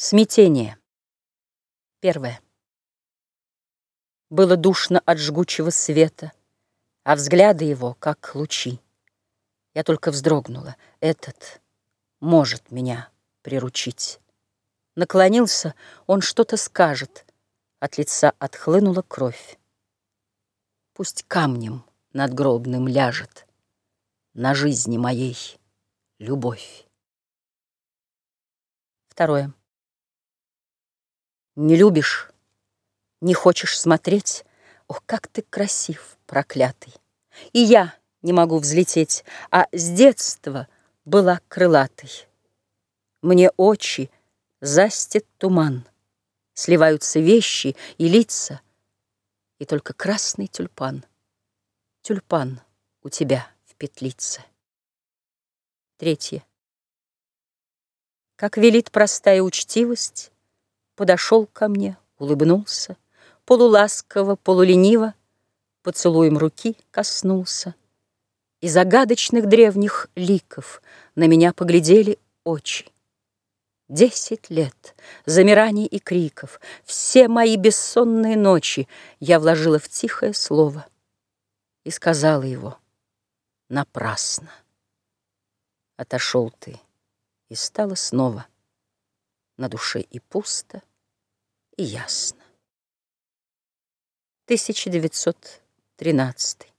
Смятение. Первое. Было душно от жгучего света, А взгляды его, как лучи. Я только вздрогнула. Этот может меня приручить. Наклонился, он что-то скажет. От лица отхлынула кровь. Пусть камнем надгробным ляжет На жизни моей любовь. Второе. Не любишь, не хочешь смотреть? Ох, как ты красив, проклятый! И я не могу взлететь, а с детства была крылатой. Мне очи застит туман, Сливаются вещи и лица, И только красный тюльпан, Тюльпан у тебя в петлице. Третье. Как велит простая учтивость, Подошел ко мне, улыбнулся, Полуласково, полулениво Поцелуем руки коснулся. И загадочных древних ликов На меня поглядели очи. Десять лет замираний и криков, Все мои бессонные ночи Я вложила в тихое слово И сказала его напрасно. Отошел ты, и стало снова На душе и пусто, ясно. 1913